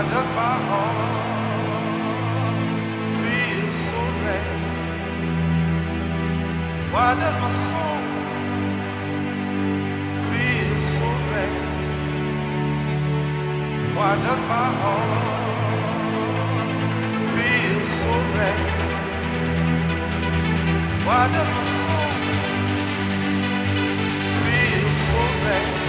Why does my heart feel so red? Why does my soul feel so red? Why does my heart feel so red? Why does my soul feel so red?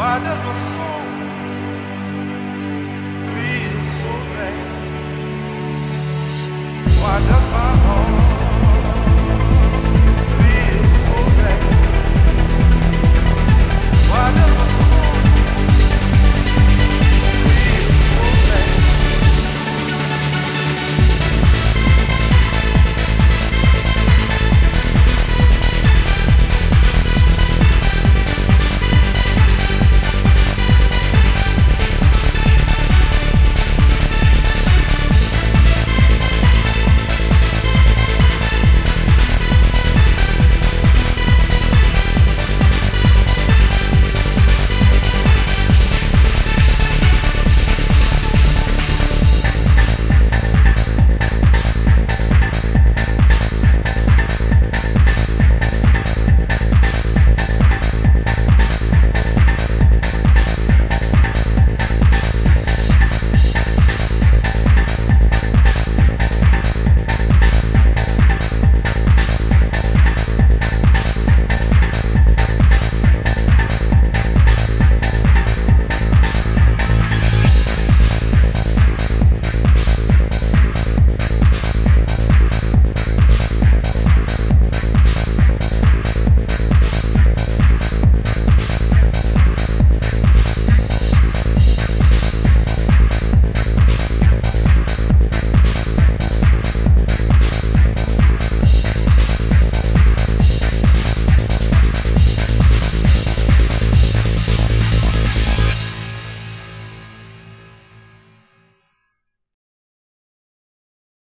Why does my soul feel so bad? Why does my heart?